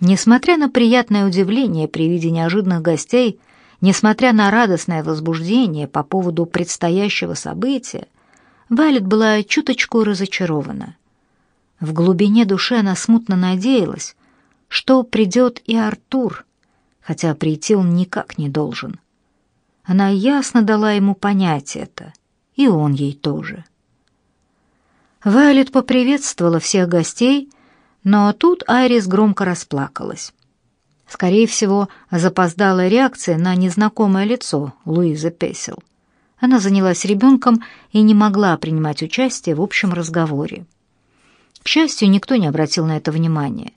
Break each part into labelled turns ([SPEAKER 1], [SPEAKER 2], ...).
[SPEAKER 1] Несмотря на приятное удивление при виде неожиданных гостей, несмотря на радостное возбуждение по поводу предстоящего события, Вайлет была чуточку разочарована. В глубине души она смутно надеялась, что придет и Артур, хотя прийти он никак не должен. Она ясно дала ему понять это, и он ей тоже. Вайлет поприветствовала всех гостей, но тут Айрис громко расплакалась. Скорее всего, запоздала реакция на незнакомое лицо Луизы Песел. Она занялась ребенком и не могла принимать участие в общем разговоре. К счастью, никто не обратил на это внимания,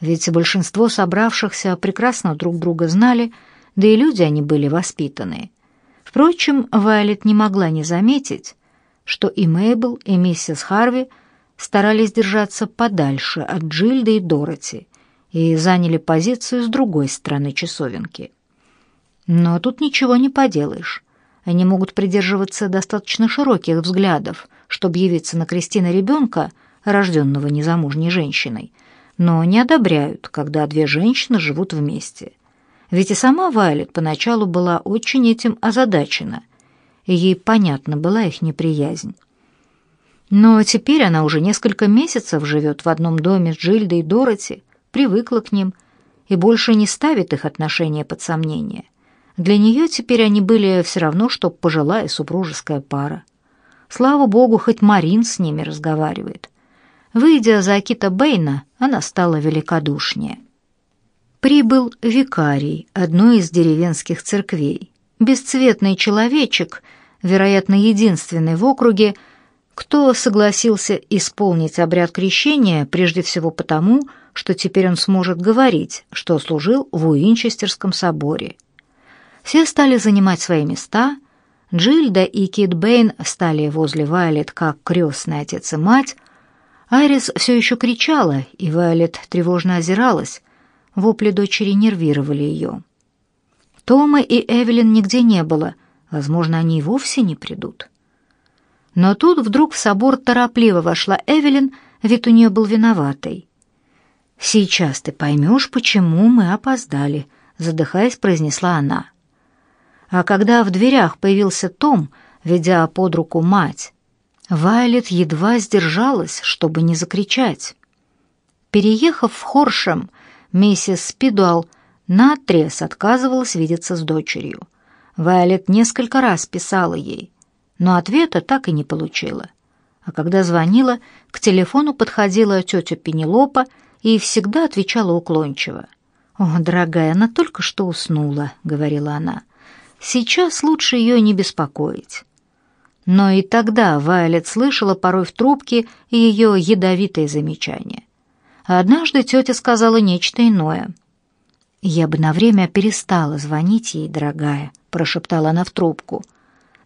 [SPEAKER 1] ведь большинство собравшихся прекрасно друг друга знали, да и люди они были воспитанные. Впрочем, Вайлет не могла не заметить, что и Мейбл, и миссис Харви – старались держаться подальше от Джильды и Дороти и заняли позицию с другой стороны часовенки. Но тут ничего не поделаешь. Они могут придерживаться достаточно широких взглядов, чтобы явиться на крестины ребенка, рожденного незамужней женщиной, но не одобряют, когда две женщины живут вместе. Ведь и сама Вайлет поначалу была очень этим озадачена, и ей понятна была их неприязнь. Но теперь она уже несколько месяцев живет в одном доме с Джильдой и Дороти, привыкла к ним и больше не ставит их отношения под сомнение. Для нее теперь они были все равно, что пожилая супружеская пара. Слава богу, хоть Марин с ними разговаривает. Выйдя за Акита Бэйна, она стала великодушнее. Прибыл викарий одной из деревенских церквей. Бесцветный человечек, вероятно, единственный в округе, кто согласился исполнить обряд крещения прежде всего потому, что теперь он сможет говорить, что служил в Уинчестерском соборе. Все стали занимать свои места, Джильда и Кит Бэйн стали возле Вайлет как крестный отец и мать, Айрис все еще кричала, и Вайлет тревожно озиралась, вопли дочери нервировали ее. Тома и Эвелин нигде не было, возможно, они и вовсе не придут. Но тут вдруг в собор торопливо вошла Эвелин, вид у нее был виноватый. «Сейчас ты поймешь, почему мы опоздали», — задыхаясь, произнесла она. А когда в дверях появился Том, ведя под руку мать, Вайлет едва сдержалась, чтобы не закричать. Переехав в Хоршем, миссис Спидуал наотрез отказывалась видеться с дочерью. Вайлет несколько раз писала ей — но ответа так и не получила. А когда звонила, к телефону подходила тетя Пенелопа и всегда отвечала уклончиво. «О, дорогая, она только что уснула», — говорила она. «Сейчас лучше ее не беспокоить». Но и тогда Вайлет слышала порой в трубке ее ядовитые замечания. Однажды тетя сказала нечто иное. «Я бы на время перестала звонить ей, дорогая», — прошептала она в трубку.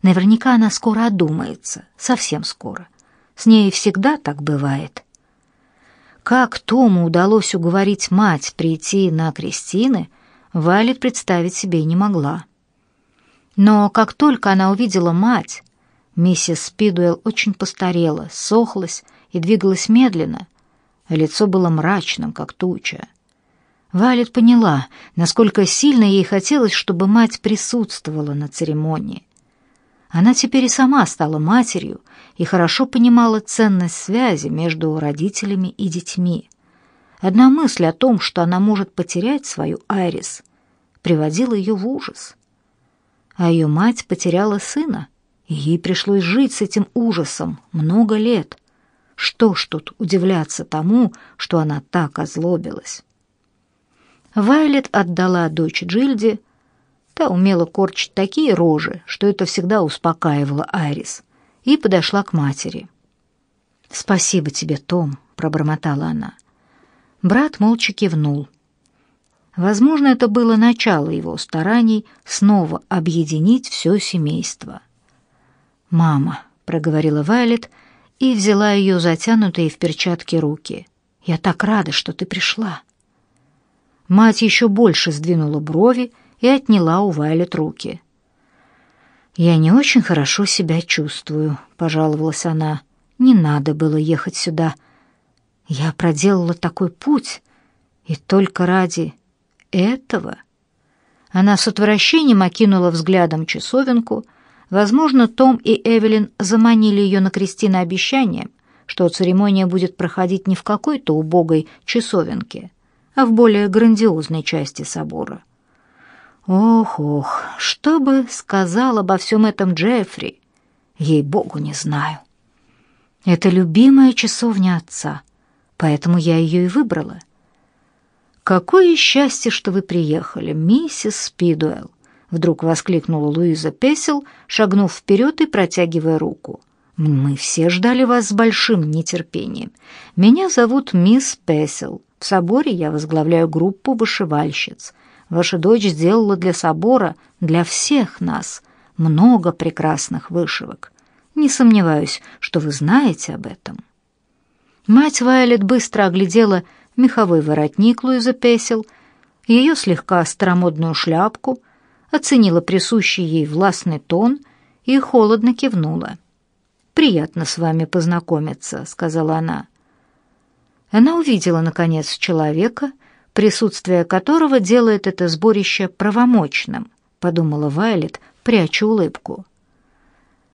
[SPEAKER 1] Наверняка она скоро одумается, совсем скоро. С ней всегда так бывает. Как Тому удалось уговорить мать прийти на крестины, Валя представить себе не могла. Но как только она увидела мать, миссис Спидуэлл очень постарела, сохлась и двигалась медленно, лицо было мрачным, как туча. Валет поняла, насколько сильно ей хотелось, чтобы мать присутствовала на церемонии. Она теперь и сама стала матерью и хорошо понимала ценность связи между родителями и детьми. Одна мысль о том, что она может потерять свою Айрис, приводила ее в ужас. А ее мать потеряла сына, и ей пришлось жить с этим ужасом много лет. Что ж тут удивляться тому, что она так озлобилась? Вайлет отдала дочь Джильде, Та умела корчить такие рожи, что это всегда успокаивало Айрис, и подошла к матери. «Спасибо тебе, Том», — пробормотала она. Брат молча кивнул. Возможно, это было начало его стараний снова объединить все семейство. «Мама», — проговорила Вайлет и взяла ее затянутые в перчатки руки. «Я так рада, что ты пришла». Мать еще больше сдвинула брови и отняла у Вайлет руки. «Я не очень хорошо себя чувствую», — пожаловалась она. «Не надо было ехать сюда. Я проделала такой путь, И только ради этого она с отвращением окинула взглядом часовенку. Возможно, Том и Эвелин заманили ее на крестины обещанием, что церемония будет проходить не в какой-то убогой часовенке, а в более грандиозной части собора. Ох-ох, что бы сказал обо всем этом Джеффри? Ей-богу, не знаю. Это любимая часовня отца, поэтому я ее и выбрала. Какое счастье, что вы приехали, миссис Спидуэлл, вдруг воскликнула Луиза Песел, шагнув вперед и протягивая руку. Мы все ждали вас с большим нетерпением. Меня зовут мисс Песел. В соборе я возглавляю группу вышивальщиц. Ваша дочь сделала для собора, для всех нас, много прекрасных вышивок. Не сомневаюсь, что вы знаете об этом». Мать Вайлет быстро оглядела меховой воротник Луизы Песел, ее слегка старомодную шляпку, оценила присущий ей властный тон и холодно кивнула. «Приятно с вами познакомиться», — сказала она. Она увидела, наконец, человека, присутствие которого делает это сборище правомочным, подумала Вайлет, пряча улыбку.